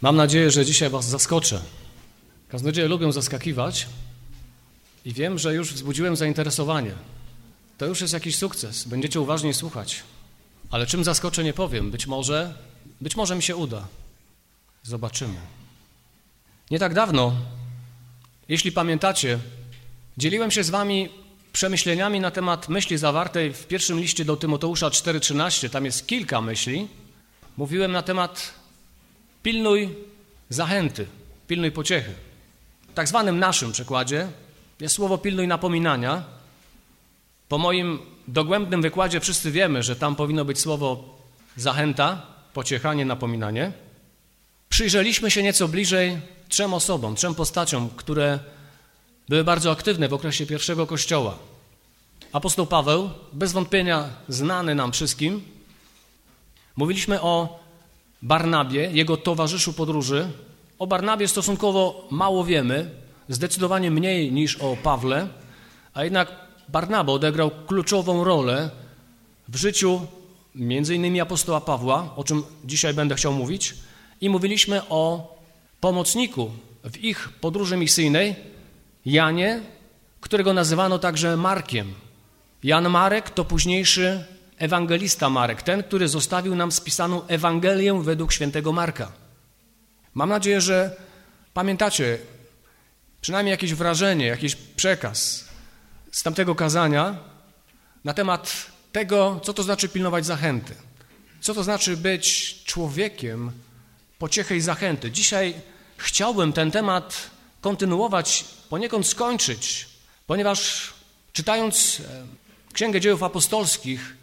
Mam nadzieję, że dzisiaj Was zaskoczę. Kaznodzieje lubią zaskakiwać i wiem, że już wzbudziłem zainteresowanie. To już jest jakiś sukces, będziecie uważniej słuchać. Ale czym zaskoczę, nie powiem. Być może, być może mi się uda. Zobaczymy. Nie tak dawno, jeśli pamiętacie, dzieliłem się z Wami przemyśleniami na temat myśli zawartej w pierwszym liście do Tymoteusza 4,13. Tam jest kilka myśli. Mówiłem na temat pilnuj zachęty, pilnuj pociechy. W tak zwanym naszym przekładzie jest słowo pilnuj napominania. Po moim dogłębnym wykładzie wszyscy wiemy, że tam powinno być słowo zachęta, pociechanie, napominanie. Przyjrzeliśmy się nieco bliżej trzem osobom, trzem postaciom, które były bardzo aktywne w okresie pierwszego kościoła. Apostoł Paweł, bez wątpienia znany nam wszystkim. Mówiliśmy o Barnabie, jego towarzyszu podróży. O Barnabie stosunkowo mało wiemy, zdecydowanie mniej niż o Pawle, a jednak Barnaba odegrał kluczową rolę w życiu między innymi apostoła Pawła, o czym dzisiaj będę chciał mówić, i mówiliśmy o pomocniku w ich podróży misyjnej, Janie, którego nazywano także Markiem. Jan Marek to późniejszy ewangelista Marek, ten, który zostawił nam spisaną Ewangelię według świętego Marka. Mam nadzieję, że pamiętacie przynajmniej jakieś wrażenie, jakiś przekaz z tamtego kazania na temat tego, co to znaczy pilnować zachęty. Co to znaczy być człowiekiem pociechy i zachęty. Dzisiaj chciałbym ten temat kontynuować, poniekąd skończyć, ponieważ czytając e, Księgę Dziejów Apostolskich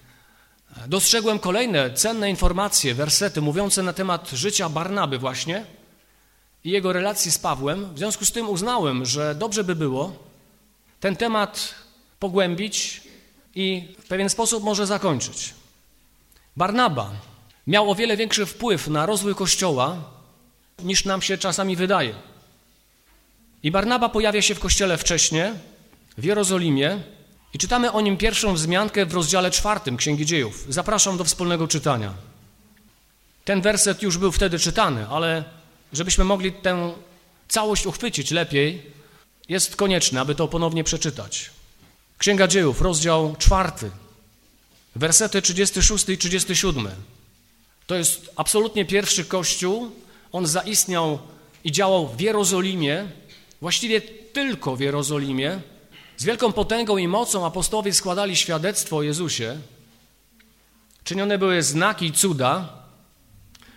dostrzegłem kolejne cenne informacje, wersety mówiące na temat życia Barnaby właśnie i jego relacji z Pawłem. W związku z tym uznałem, że dobrze by było ten temat pogłębić i w pewien sposób może zakończyć. Barnaba miał o wiele większy wpływ na rozwój Kościoła, niż nam się czasami wydaje. I Barnaba pojawia się w Kościele wcześniej, w Jerozolimie i czytamy o nim pierwszą wzmiankę w rozdziale czwartym Księgi Dziejów. Zapraszam do wspólnego czytania. Ten werset już był wtedy czytany, ale żebyśmy mogli tę całość uchwycić lepiej, jest konieczne, aby to ponownie przeczytać. Księga Dziejów, rozdział czwarty, wersety 36 i 37. To jest absolutnie pierwszy kościół. On zaistniał i działał w Jerozolimie, właściwie tylko w Jerozolimie. Z wielką potęgą i mocą apostołowie składali świadectwo o Jezusie. Czynione były znaki i cuda.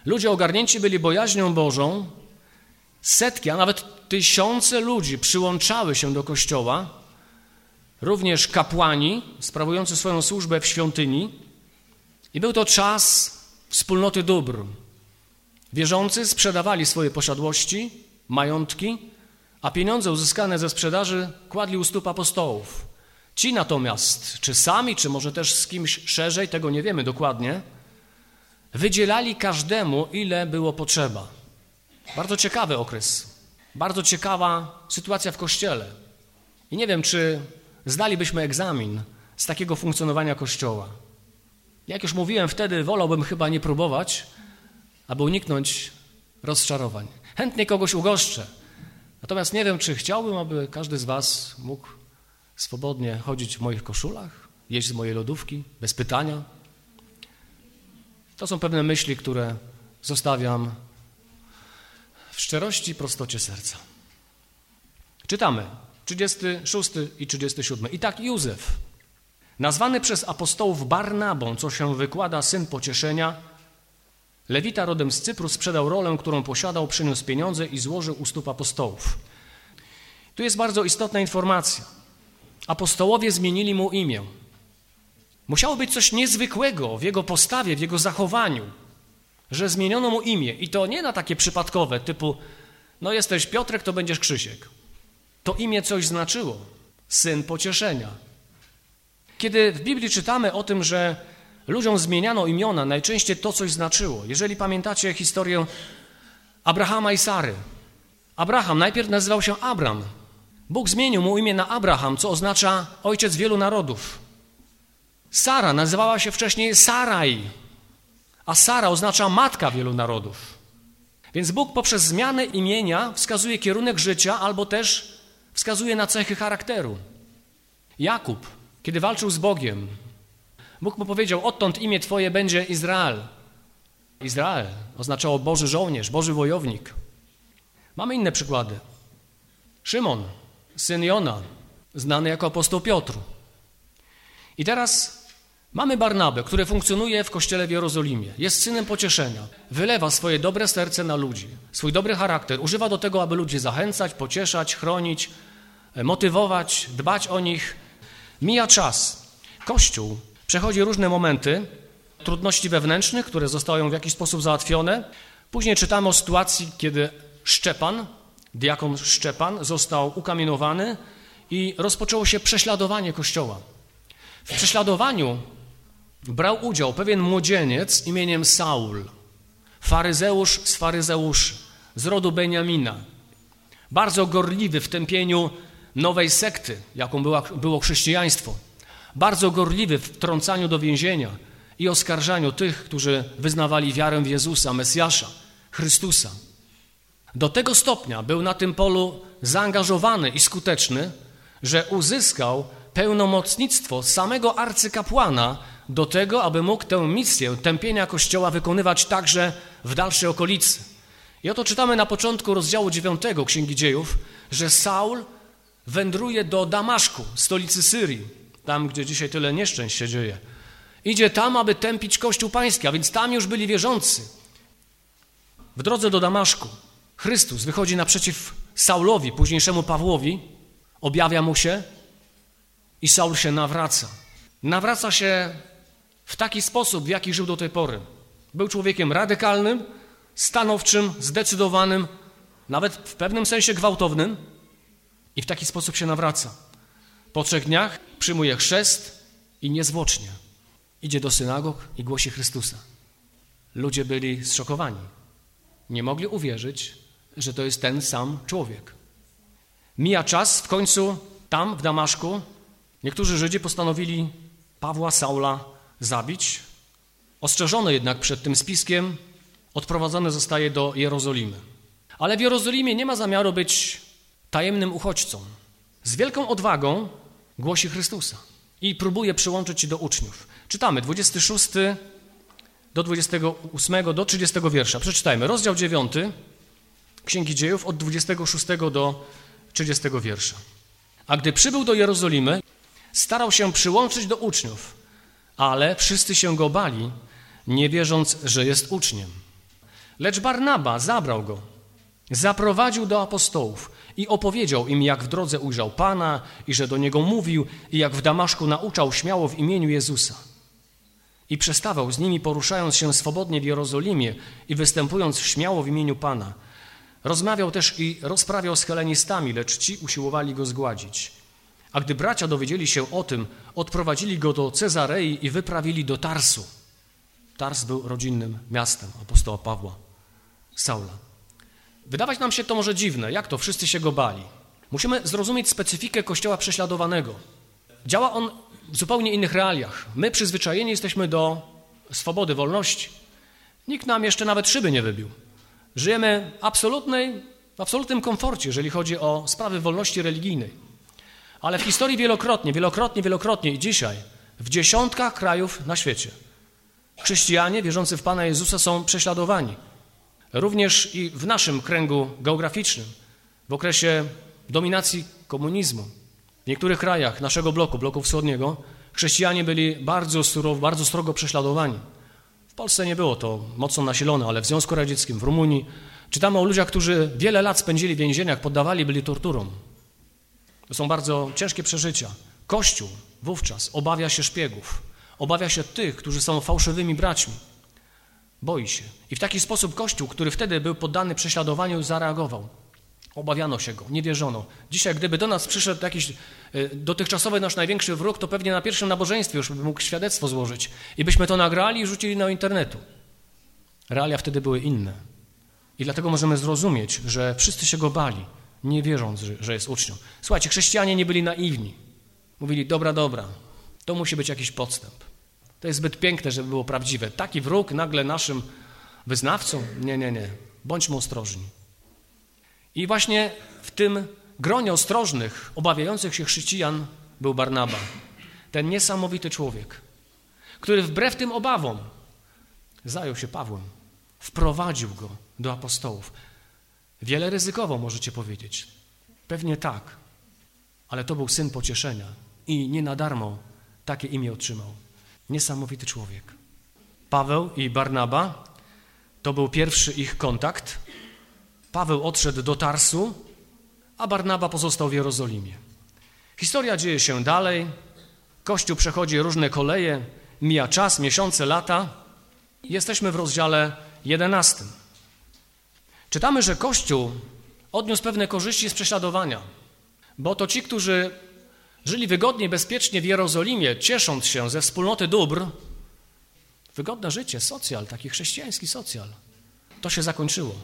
Ludzie ogarnięci byli bojaźnią Bożą. Setki, a nawet tysiące ludzi przyłączały się do kościoła. Również kapłani sprawujący swoją służbę w świątyni. I był to czas wspólnoty dóbr. Wierzący sprzedawali swoje posiadłości, majątki, a pieniądze uzyskane ze sprzedaży kładli u stóp apostołów. Ci natomiast, czy sami, czy może też z kimś szerzej, tego nie wiemy dokładnie, wydzielali każdemu, ile było potrzeba. Bardzo ciekawy okres, bardzo ciekawa sytuacja w Kościele. I nie wiem, czy zdalibyśmy egzamin z takiego funkcjonowania Kościoła. Jak już mówiłem wtedy, wolałbym chyba nie próbować, aby uniknąć rozczarowań. Chętnie kogoś ugoszczę. Natomiast nie wiem, czy chciałbym, aby każdy z Was mógł swobodnie chodzić w moich koszulach, jeść z mojej lodówki, bez pytania. To są pewne myśli, które zostawiam w szczerości i prostocie serca. Czytamy 36 i 37. I tak Józef, Nazwany przez apostołów Barnabą, co się wykłada syn pocieszenia, Lewita rodem z Cypru sprzedał rolę, którą posiadał, przyniósł pieniądze i złożył u stóp apostołów. Tu jest bardzo istotna informacja. Apostołowie zmienili mu imię. Musiało być coś niezwykłego w jego postawie, w jego zachowaniu, że zmieniono mu imię. I to nie na takie przypadkowe, typu no jesteś Piotrek, to będziesz Krzysiek. To imię coś znaczyło. Syn pocieszenia. Kiedy w Biblii czytamy o tym, że ludziom zmieniano imiona, najczęściej to coś znaczyło. Jeżeli pamiętacie historię Abrahama i Sary. Abraham najpierw nazywał się Abram. Bóg zmienił mu imię na Abraham, co oznacza ojciec wielu narodów. Sara nazywała się wcześniej Saraj, a Sara oznacza matka wielu narodów. Więc Bóg poprzez zmianę imienia wskazuje kierunek życia albo też wskazuje na cechy charakteru. Jakub, kiedy walczył z Bogiem, Bóg mu powiedział: Odtąd imię Twoje będzie Izrael. Izrael oznaczało Boży żołnierz, Boży wojownik. Mamy inne przykłady. Szymon, syn Jona, znany jako apostoł Piotr. I teraz mamy Barnabę, który funkcjonuje w kościele w Jerozolimie. Jest synem pocieszenia. Wylewa swoje dobre serce na ludzi, swój dobry charakter. Używa do tego, aby ludzi zachęcać, pocieszać, chronić, motywować, dbać o nich. Mija czas. Kościół przechodzi różne momenty trudności wewnętrznych, które zostają w jakiś sposób załatwione. Później czytamy o sytuacji, kiedy Szczepan, diakon Szczepan, został ukamienowany i rozpoczęło się prześladowanie Kościoła. W prześladowaniu brał udział pewien młodzieniec imieniem Saul, faryzeusz z faryzeuszy, z rodu Beniamina, bardzo gorliwy w tępieniu nowej sekty, jaką była, było chrześcijaństwo, bardzo gorliwy w wtrącaniu do więzienia i oskarżaniu tych, którzy wyznawali wiarę w Jezusa, Mesjasza, Chrystusa. Do tego stopnia był na tym polu zaangażowany i skuteczny, że uzyskał pełnomocnictwo samego arcykapłana do tego, aby mógł tę misję tępienia Kościoła wykonywać także w dalszej okolicy. I oto czytamy na początku rozdziału 9 Księgi Dziejów, że Saul wędruje do Damaszku, stolicy Syrii, tam gdzie dzisiaj tyle nieszczęść się dzieje. Idzie tam, aby tępić Kościół Pański, a więc tam już byli wierzący. W drodze do Damaszku Chrystus wychodzi naprzeciw Saulowi, późniejszemu Pawłowi, objawia mu się i Saul się nawraca. Nawraca się w taki sposób, w jaki żył do tej pory. Był człowiekiem radykalnym, stanowczym, zdecydowanym, nawet w pewnym sensie gwałtownym i w taki sposób się nawraca. Po trzech dniach przyjmuje chrzest i niezwłocznie idzie do synagog i głosi Chrystusa. Ludzie byli zszokowani. Nie mogli uwierzyć, że to jest ten sam człowiek. Mija czas, w końcu tam, w Damaszku, niektórzy Żydzi postanowili Pawła, Saula zabić. Ostrzeżony jednak przed tym spiskiem, odprowadzony zostaje do Jerozolimy. Ale w Jerozolimie nie ma zamiaru być tajemnym uchodźcą. Z wielką odwagą głosi Chrystusa i próbuje przyłączyć się do uczniów. Czytamy 26 do 28 do 30 wiersza. Przeczytajmy. Rozdział 9 Księgi Dziejów od 26 do 30 wiersza. A gdy przybył do Jerozolimy, starał się przyłączyć do uczniów, ale wszyscy się go bali, nie wierząc, że jest uczniem. Lecz Barnaba zabrał go, zaprowadził do apostołów i opowiedział im, jak w drodze ujrzał Pana i że do niego mówił i jak w Damaszku nauczał śmiało w imieniu Jezusa. I przestawał z nimi, poruszając się swobodnie w Jerozolimie i występując śmiało w imieniu Pana. Rozmawiał też i rozprawiał z helenistami, lecz ci usiłowali go zgładzić. A gdy bracia dowiedzieli się o tym, odprowadzili go do Cezarei i wyprawili do Tarsu. Tars był rodzinnym miastem apostoła Pawła, Saula. Wydawać nam się to może dziwne, jak to wszyscy się go bali. Musimy zrozumieć specyfikę kościoła prześladowanego. Działa on w zupełnie innych realiach. My przyzwyczajeni jesteśmy do swobody, wolności. Nikt nam jeszcze nawet szyby nie wybił. Żyjemy absolutnej, w absolutnym komforcie, jeżeli chodzi o sprawy wolności religijnej. Ale w historii wielokrotnie, wielokrotnie, wielokrotnie i dzisiaj w dziesiątkach krajów na świecie chrześcijanie wierzący w Pana Jezusa są prześladowani. Również i w naszym kręgu geograficznym, w okresie dominacji komunizmu, w niektórych krajach naszego bloku, bloku wschodniego, chrześcijanie byli bardzo surowo, bardzo strogo prześladowani. W Polsce nie było to mocno nasilone, ale w Związku Radzieckim, w Rumunii czytamy o ludziach, którzy wiele lat spędzili w więzieniach, poddawali byli torturom. To są bardzo ciężkie przeżycia. Kościół wówczas obawia się szpiegów, obawia się tych, którzy są fałszywymi braćmi. Boi się. I w taki sposób Kościół, który wtedy był poddany prześladowaniu, zareagował. Obawiano się go, nie wierzono. Dzisiaj, gdyby do nas przyszedł jakiś y, dotychczasowy nasz największy wróg, to pewnie na pierwszym nabożeństwie już by mógł świadectwo złożyć. I byśmy to nagrali i rzucili na internetu. Realia wtedy były inne. I dlatego możemy zrozumieć, że wszyscy się go bali, nie wierząc, że jest ucznią. Słuchajcie, chrześcijanie nie byli naiwni. Mówili, dobra, dobra, to musi być jakiś podstęp. To jest zbyt piękne, żeby było prawdziwe. Taki wróg nagle naszym wyznawcom? Nie, nie, nie. Bądźmy ostrożni. I właśnie w tym gronie ostrożnych, obawiających się chrześcijan był Barnaba. Ten niesamowity człowiek, który wbrew tym obawom zajął się Pawłem, wprowadził go do apostołów. Wiele ryzykowo, możecie powiedzieć. Pewnie tak, ale to był syn pocieszenia i nie na darmo takie imię otrzymał. Niesamowity człowiek. Paweł i Barnaba to był pierwszy ich kontakt. Paweł odszedł do Tarsu, a Barnaba pozostał w Jerozolimie. Historia dzieje się dalej. Kościół przechodzi różne koleje, mija czas, miesiące, lata. Jesteśmy w rozdziale 11. Czytamy, że Kościół odniósł pewne korzyści z prześladowania, bo to ci, którzy żyli wygodnie, bezpiecznie w Jerozolimie, ciesząc się ze wspólnoty dóbr, wygodne życie, socjal, taki chrześcijański socjal, to się zakończyło.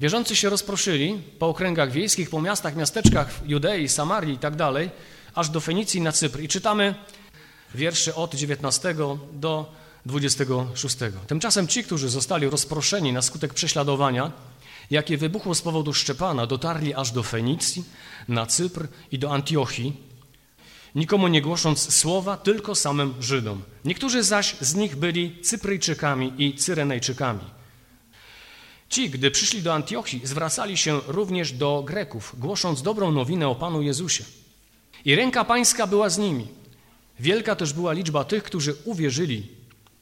Wierzący się rozproszyli po okręgach wiejskich, po miastach, miasteczkach Judei, Samarii i tak dalej, aż do Fenicji na Cypr. I czytamy wiersze od 19 do 26. Tymczasem ci, którzy zostali rozproszeni na skutek prześladowania, jakie wybuchło z powodu Szczepana, dotarli aż do Fenicji, na Cypr i do Antiochii, nikomu nie głosząc słowa, tylko samym Żydom. Niektórzy zaś z nich byli Cypryjczykami i Cyrenejczykami. Ci, gdy przyszli do Antiochii, zwracali się również do Greków, głosząc dobrą nowinę o Panu Jezusie. I ręka pańska była z nimi. Wielka też była liczba tych, którzy uwierzyli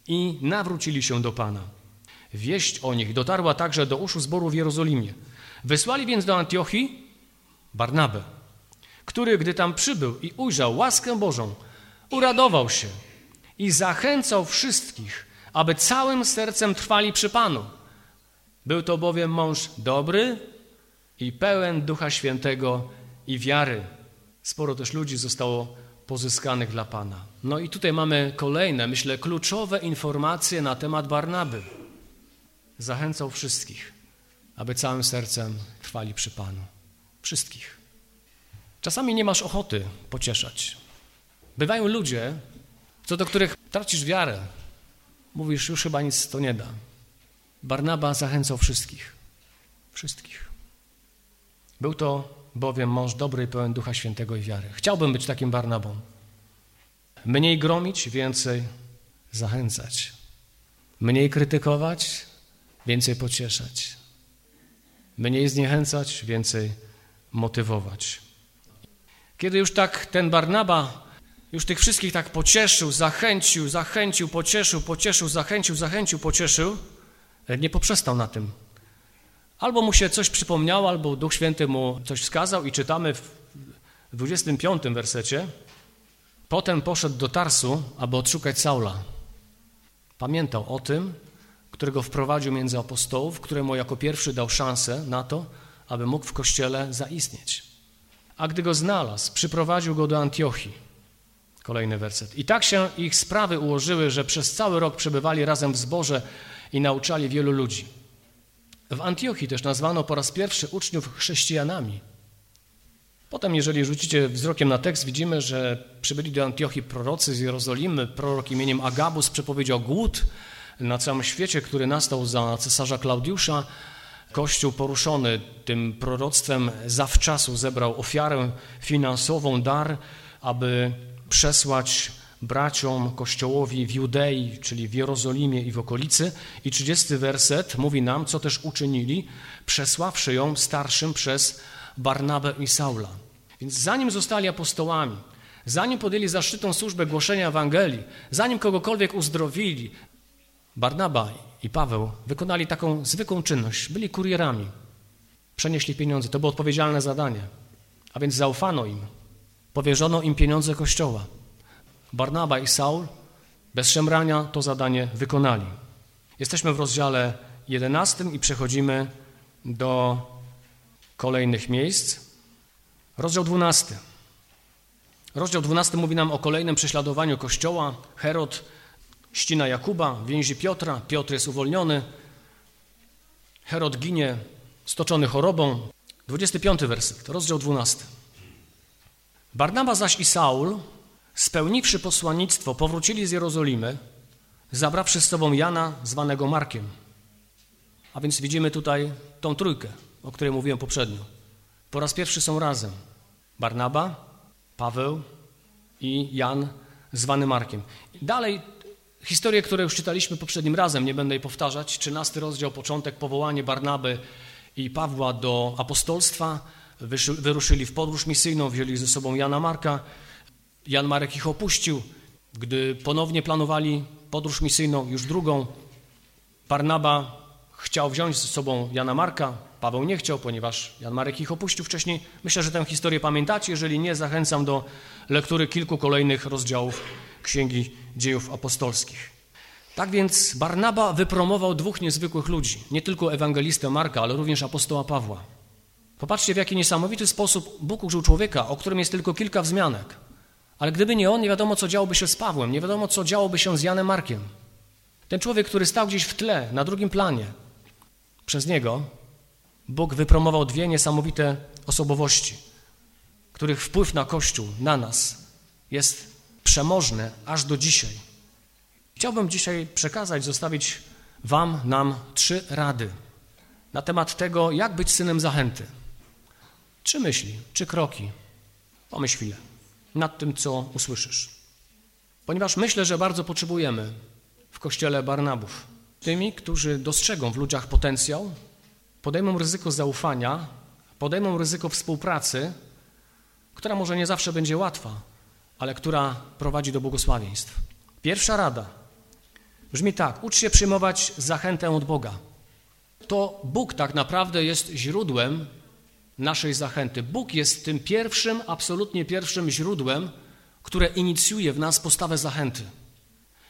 i nawrócili się do Pana. Wieść o nich dotarła także do uszu zboru w Jerozolimie. Wysłali więc do Antiochii Barnabę, który, gdy tam przybył i ujrzał łaskę Bożą, uradował się i zachęcał wszystkich, aby całym sercem trwali przy Panu. Był to bowiem mąż dobry i pełen Ducha Świętego i wiary. Sporo też ludzi zostało pozyskanych dla Pana. No i tutaj mamy kolejne, myślę, kluczowe informacje na temat Barnaby. Zachęcał wszystkich, aby całym sercem trwali przy Panu. Wszystkich. Czasami nie masz ochoty pocieszać. Bywają ludzie, co do których tracisz wiarę. Mówisz, już chyba nic to nie da. Barnaba zachęcał wszystkich. Wszystkich. Był to bowiem mąż dobry i pełen Ducha Świętego i wiary. Chciałbym być takim Barnabą. Mniej gromić, więcej zachęcać. Mniej krytykować, więcej pocieszać. Mniej zniechęcać, więcej motywować. Kiedy już tak ten Barnaba już tych wszystkich tak pocieszył, zachęcił, zachęcił, pocieszył, pocieszył, zachęcił, zachęcił, pocieszył, nie poprzestał na tym. Albo mu się coś przypomniało, albo Duch Święty mu coś wskazał i czytamy w 25 wersecie. Potem poszedł do Tarsu, aby odszukać Saula. Pamiętał o tym, którego wprowadził między apostołów, któremu jako pierwszy dał szansę na to, aby mógł w kościele zaistnieć. A gdy go znalazł, przyprowadził go do Antiochii. Kolejny werset. I tak się ich sprawy ułożyły, że przez cały rok przebywali razem w zborze i nauczali wielu ludzi. W Antiochii też nazwano po raz pierwszy uczniów chrześcijanami. Potem, jeżeli rzucicie wzrokiem na tekst, widzimy, że przybyli do Antiochii prorocy z Jerozolimy. Prorok imieniem Agabus przepowiedział głód na całym świecie, który nastał za cesarza Klaudiusza. Kościół poruszony tym proroctwem zawczasu zebrał ofiarę finansową, dar, aby przesłać braciom Kościołowi w Judei, czyli w Jerozolimie i w okolicy. I 30 werset mówi nam, co też uczynili, przesławszy ją starszym przez Barnabę i Saula. Więc zanim zostali apostołami, zanim podjęli zaszczytną służbę głoszenia Ewangelii, zanim kogokolwiek uzdrowili, Barnaba i Paweł wykonali taką zwykłą czynność. Byli kurierami. Przenieśli pieniądze. To było odpowiedzialne zadanie. A więc zaufano im. Powierzono im pieniądze Kościoła. Barnaba i Saul bez szemrania to zadanie wykonali. Jesteśmy w rozdziale 11 i przechodzimy do kolejnych miejsc. Rozdział 12. Rozdział 12 mówi nam o kolejnym prześladowaniu Kościoła. Herod ścina Jakuba, więzi Piotra, Piotr jest uwolniony, Herod ginie, stoczony chorobą. 25 werset, rozdział 12. Barnaba zaś i Saul spełniwszy posłannictwo, powrócili z Jerozolimy, zabrawszy z sobą Jana, zwanego Markiem. A więc widzimy tutaj tą trójkę, o której mówiłem poprzednio. Po raz pierwszy są razem Barnaba, Paweł i Jan zwany Markiem. Dalej historie, które już czytaliśmy poprzednim razem, nie będę jej powtarzać. 13 rozdział, początek, powołanie Barnaby i Pawła do apostolstwa. Wyruszyli w podróż misyjną, wzięli ze sobą Jana Marka. Jan Marek ich opuścił. Gdy ponownie planowali podróż misyjną, już drugą, Barnaba chciał wziąć ze sobą Jana Marka, Paweł nie chciał, ponieważ Jan Marek ich opuścił wcześniej. Myślę, że tę historię pamiętacie. Jeżeli nie, zachęcam do lektury kilku kolejnych rozdziałów Księgi Dziejów Apostolskich. Tak więc Barnaba wypromował dwóch niezwykłych ludzi, nie tylko ewangelistę Marka, ale również apostoła Pawła. Popatrzcie, w jaki niesamowity sposób Bóg użył człowieka, o którym jest tylko kilka wzmianek. Ale gdyby nie on, nie wiadomo, co działoby się z Pawłem, nie wiadomo, co działoby się z Janem Markiem. Ten człowiek, który stał gdzieś w tle, na drugim planie, przez niego Bóg wypromował dwie niesamowite osobowości, których wpływ na Kościół, na nas jest przemożny aż do dzisiaj. Chciałbym dzisiaj przekazać, zostawić Wam, nam trzy rady na temat tego, jak być synem zachęty. Trzy myśli, trzy kroki. Pomyśl chwilę nad tym, co usłyszysz. Ponieważ myślę, że bardzo potrzebujemy w kościele Barnabów tymi, którzy dostrzegą w ludziach potencjał, podejmą ryzyko zaufania, podejmą ryzyko współpracy, która może nie zawsze będzie łatwa, ale która prowadzi do błogosławieństw. Pierwsza rada brzmi tak: ucz się przyjmować zachętę od Boga. To Bóg tak naprawdę jest źródłem naszej zachęty. Bóg jest tym pierwszym, absolutnie pierwszym źródłem, które inicjuje w nas postawę zachęty.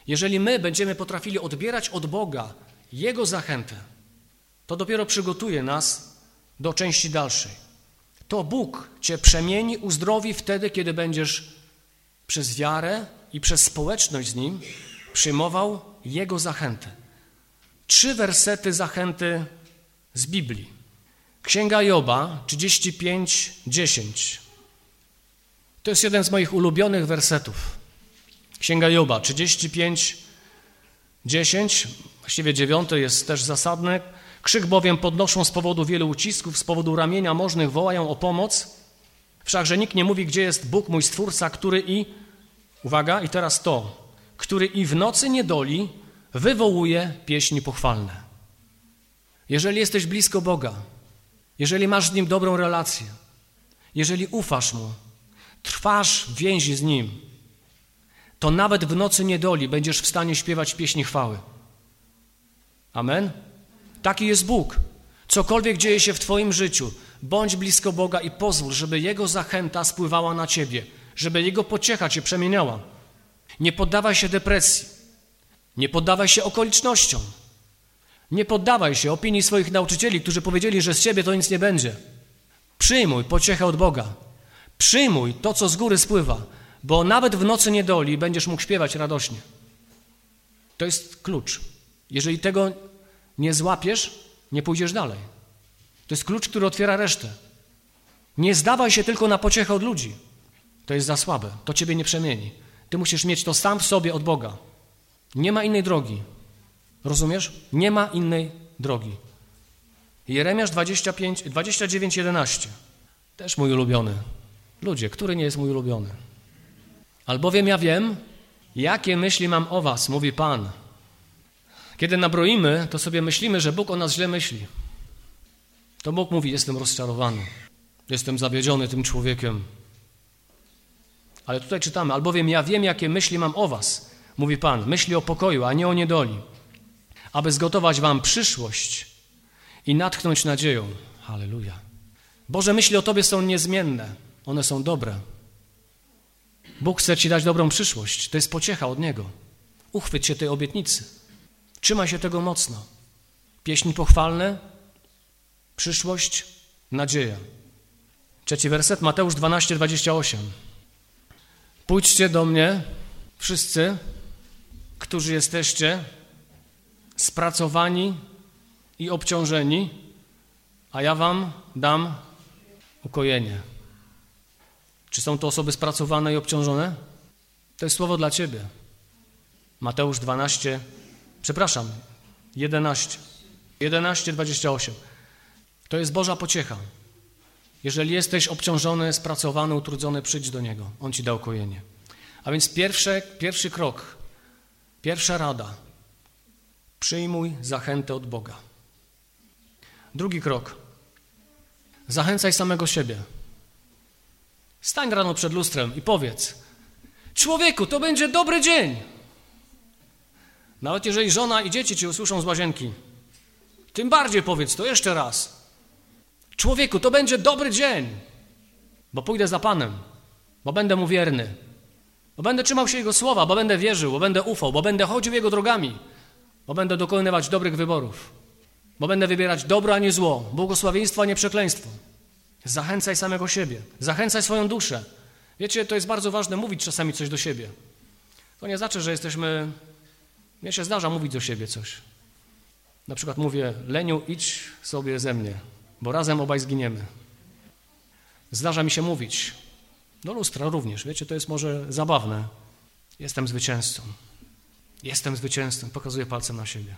Jeżeli my będziemy potrafili odbierać od Boga Jego zachętę, to dopiero przygotuje nas do części dalszej. To Bóg Cię przemieni, uzdrowi wtedy, kiedy będziesz przez wiarę i przez społeczność z Nim przyjmował Jego zachętę. Trzy wersety zachęty z Biblii. Księga Joba 35, 10. To jest jeden z moich ulubionych wersetów. Księga Joba 35, 10, właściwie 9 jest też zasadny. Krzyk bowiem podnoszą z powodu wielu ucisków, z powodu ramienia możnych wołają o pomoc. Wszakże nikt nie mówi, gdzie jest Bóg mój Stwórca, który i, uwaga, i teraz to, który i w nocy niedoli wywołuje pieśni pochwalne. Jeżeli jesteś blisko Boga, jeżeli masz z Nim dobrą relację, jeżeli ufasz Mu, trwasz w więzi z Nim, to nawet w nocy niedoli będziesz w stanie śpiewać pieśni chwały. Amen? Taki jest Bóg. Cokolwiek dzieje się w Twoim życiu, bądź blisko Boga i pozwól, żeby Jego zachęta spływała na Ciebie, żeby Jego pociecha Cię przemieniała. Nie poddawaj się depresji, nie poddawaj się okolicznościom, nie poddawaj się opinii swoich nauczycieli, którzy powiedzieli, że z Ciebie to nic nie będzie. Przyjmuj pociechę od Boga. Przyjmuj to, co z góry spływa, bo nawet w nocy niedoli będziesz mógł śpiewać radośnie. To jest klucz. Jeżeli tego nie złapiesz, nie pójdziesz dalej. To jest klucz, który otwiera resztę. Nie zdawaj się tylko na pociechę od ludzi. To jest za słabe, to ciebie nie przemieni. Ty musisz mieć to sam w sobie od Boga. Nie ma innej drogi. Rozumiesz? Nie ma innej drogi. Jeremiasz 25, 29, 11. Też mój ulubiony. Ludzie, który nie jest mój ulubiony? Albowiem ja wiem, jakie myśli mam o was, mówi Pan. Kiedy nabroimy, to sobie myślimy, że Bóg o nas źle myśli. To Bóg mówi, jestem rozczarowany, jestem zawiedziony tym człowiekiem. Ale tutaj czytamy, albowiem ja wiem, jakie myśli mam o was, mówi Pan, myśli o pokoju, a nie o niedoli, aby zgotować wam przyszłość i natchnąć nadzieją. Halleluja. Boże myśli o Tobie są niezmienne, one są dobre. Bóg chce Ci dać dobrą przyszłość. To jest pociecha od Niego. Uchwyć się tej obietnicy. Trzymaj się tego mocno. Pieśni pochwalne, przyszłość, nadzieja. Trzeci werset, Mateusz 12, 28. Pójdźcie do mnie, wszyscy, którzy jesteście spracowani i obciążeni, a ja wam dam ukojenie. Czy są to osoby spracowane i obciążone? To jest słowo dla Ciebie. Mateusz 12, przepraszam, 11. 11:28. To jest Boża pociecha. Jeżeli jesteś obciążony, spracowany, utrudzony, przyjdź do Niego. On ci da ukojenie. A więc pierwsze, pierwszy krok, pierwsza rada. Przyjmuj zachętę od Boga. Drugi krok. Zachęcaj samego siebie. Stań rano przed lustrem i powiedz: Człowieku, to będzie dobry dzień. Nawet jeżeli żona i dzieci cię usłyszą z łazienki, tym bardziej powiedz to jeszcze raz. Człowieku, to będzie dobry dzień, bo pójdę za Panem, bo będę mu wierny, bo będę trzymał się Jego słowa, bo będę wierzył, bo będę ufał, bo będę chodził Jego drogami, bo będę dokonywać dobrych wyborów, bo będę wybierać dobro, a nie zło, błogosławieństwo, a nie przekleństwo. Zachęcaj samego siebie, zachęcaj swoją duszę. Wiecie, to jest bardzo ważne mówić czasami coś do siebie. To nie znaczy, że jesteśmy. Mnie się zdarza mówić do siebie coś. Na przykład mówię, Leniu, idź sobie ze mnie, bo razem obaj zginiemy. Zdarza mi się mówić. Do lustra również, wiecie, to jest może zabawne. Jestem zwycięzcą. Jestem zwycięzcą. Pokazuję palcem na siebie.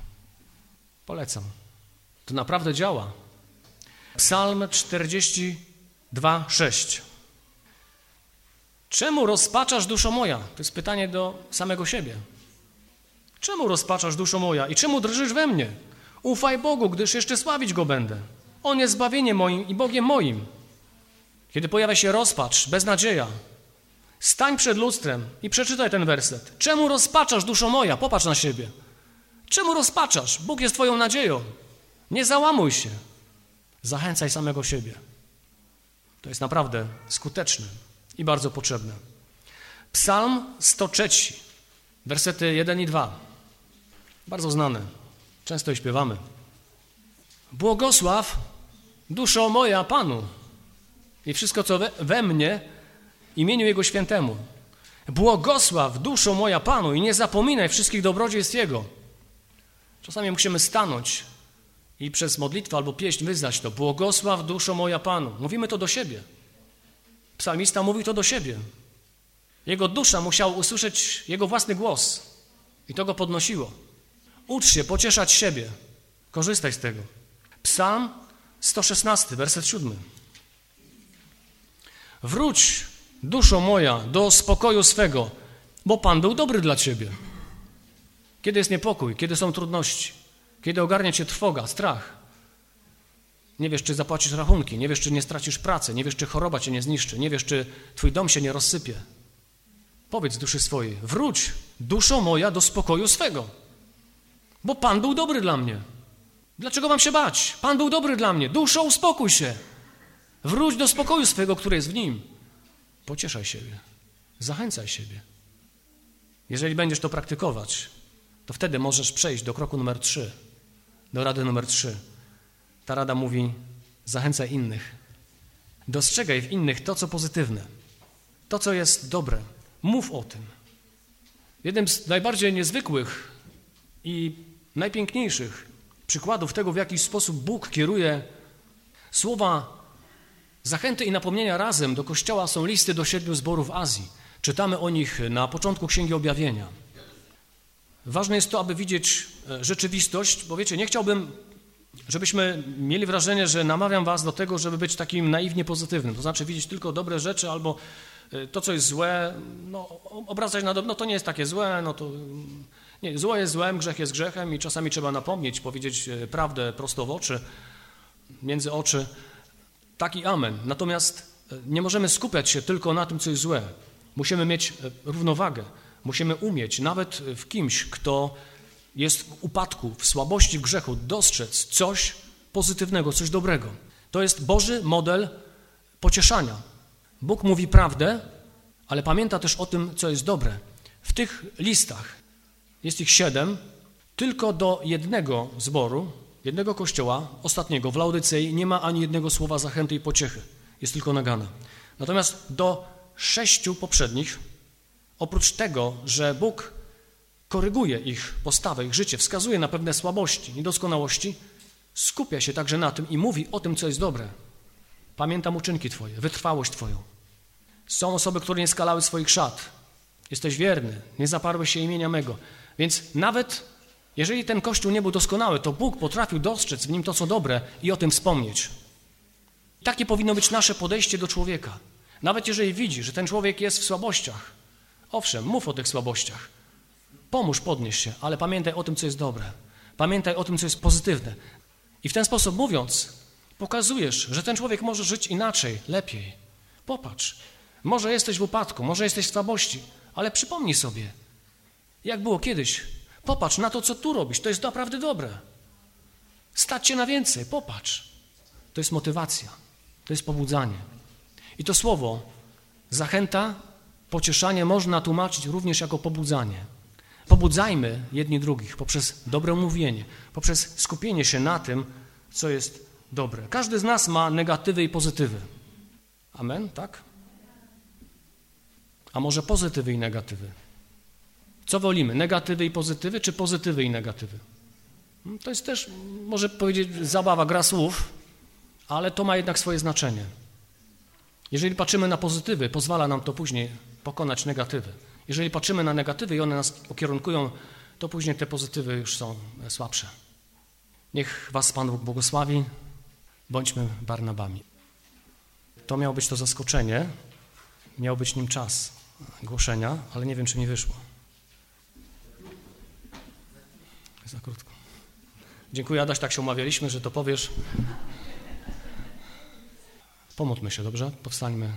Polecam. To naprawdę działa. Psalm 42, 6. Czemu rozpaczasz duszo moja? To jest pytanie do samego siebie. Czemu rozpaczasz duszo moja i czemu drżysz we mnie? Ufaj Bogu, gdyż jeszcze sławić Go będę. On jest zbawieniem moim i Bogiem moim. Kiedy pojawia się rozpacz, beznadzieja, stań przed lustrem i przeczytaj ten werset. Czemu rozpaczasz duszo moja? Popatrz na siebie. Czemu rozpaczasz? Bóg jest Twoją nadzieją. Nie załamuj się. Zachęcaj samego siebie. To jest naprawdę skuteczne i bardzo potrzebne. Psalm 103, wersety 1 i 2. Bardzo znane. Często je śpiewamy. Błogosław duszo moja Panu i wszystko, co we, we mnie, imieniu Jego świętemu. Błogosław duszo moja Panu i nie zapominaj wszystkich dobrodziejstw Jego. Czasami musimy stanąć i przez modlitwę albo pieśń wyznać to. Błogosław duszo moja Panu. Mówimy to do siebie. Psalmista mówi to do siebie. Jego dusza musiała usłyszeć jego własny głos i to go podnosiło. Ucz się pocieszać siebie. Korzystaj z tego. Psalm 116, werset 7. Wróć, duszo moja, do spokoju swego, bo Pan był dobry dla ciebie. Kiedy jest niepokój, kiedy są trudności, kiedy ogarnia cię trwoga, strach, nie wiesz, czy zapłacisz rachunki, nie wiesz, czy nie stracisz pracy, nie wiesz, czy choroba cię nie zniszczy, nie wiesz, czy twój dom się nie rozsypie. Powiedz duszy swojej, wróć, duszo moja, do spokoju swego, bo Pan był dobry dla mnie. Dlaczego mam się bać? Pan był dobry dla mnie. Duszo, uspokój się. Wróć do spokoju swego, który jest w Nim. Pocieszaj siebie. Zachęcaj siebie. Jeżeli będziesz to praktykować, to wtedy możesz przejść do kroku numer trzy, do rady numer trzy. Ta rada mówi: zachęcaj innych. Dostrzegaj w innych to, co pozytywne, to, co jest dobre. Mów o tym. Jednym z najbardziej niezwykłych i najpiękniejszych przykładów tego, w jaki sposób Bóg kieruje słowa zachęty i napomnienia razem do Kościoła są listy do siedmiu zborów Azji. Czytamy o nich na początku Księgi Objawienia. Ważne jest to, aby widzieć e, rzeczywistość, bo wiecie, nie chciałbym żebyśmy mieli wrażenie, że namawiam was do tego, żeby być takim naiwnie pozytywnym, to znaczy widzieć tylko dobre rzeczy albo y, to, co jest złe, no, obracać na dobro, no to nie jest takie złe, no to nie, zło jest złem, grzech jest grzechem i czasami trzeba napomnieć, powiedzieć y, prawdę prosto w oczy, między oczy, taki amen. Natomiast y, nie możemy skupiać się tylko na tym, co jest złe. Musimy mieć równowagę, musimy umieć, nawet w kimś, kto jest w upadku, w słabości, w grzechu, dostrzec coś pozytywnego, coś dobrego. To jest Boży model pocieszania. Bóg mówi prawdę, ale pamięta też o tym, co jest dobre. W tych listach, jest ich siedem, tylko do jednego zboru, jednego kościoła, ostatniego, w Laudycei, nie ma ani jednego słowa zachęty i pociechy. Jest tylko nagana. Natomiast do sześciu poprzednich, oprócz tego, że Bóg koryguje ich postawę, ich życie, wskazuje na pewne słabości, niedoskonałości, skupia się także na tym i mówi o tym, co jest dobre. Pamiętam uczynki Twoje, wytrwałość Twoją. Są osoby, które nie skalały swoich szat. Jesteś wierny, nie zaparłeś się imienia mego. Więc nawet Jeżeli ten Kościół nie był doskonały, to Bóg potrafił dostrzec w nim to, co dobre i o tym wspomnieć. Takie powinno być nasze podejście do człowieka. Nawet jeżeli widzi, że ten człowiek jest w słabościach, owszem, mów o tych słabościach. Pomóż podnieść się, ale pamiętaj o tym, co jest dobre. Pamiętaj o tym, co jest pozytywne. I w ten sposób mówiąc, pokazujesz, że ten człowiek może żyć inaczej, lepiej. Popatrz, może jesteś w upadku, może jesteś w słabości, ale przypomnij sobie, jak było kiedyś. Popatrz na to, co tu robisz, to jest naprawdę dobre. Stać się na więcej, popatrz. To jest motywacja, to jest pobudzanie. I to słowo zachęta, pocieszanie można tłumaczyć również jako pobudzanie. Pobudzajmy jedni drugich poprzez dobre mówienie, poprzez skupienie się na tym, co jest dobre. Każdy z nas ma negatywy i pozytywy. Amen, tak? A może pozytywy i negatywy? Co wolimy, negatywy i pozytywy, czy pozytywy i negatywy? Hmm, to jest też, może powiedzieć, zabawa, gra słów, ale to ma jednak swoje znaczenie. Jeżeli patrzymy na pozytywy, pozwala nam to później pokonać negatywy. Jeżeli patrzymy na negatywy i one nas ukierunkują, to później te pozytywy już są słabsze. Niech Was Pan Bóg błogosławi. Bądźmy Barnabami. To miało być to zaskoczenie, miał być nim czas głoszenia, ale nie wiem, czy mi wyszło. Za krótko. Dziękuję, Adaś, tak się umawialiśmy, że to powiesz. Pomódlmy się, dobrze? Powstańmy.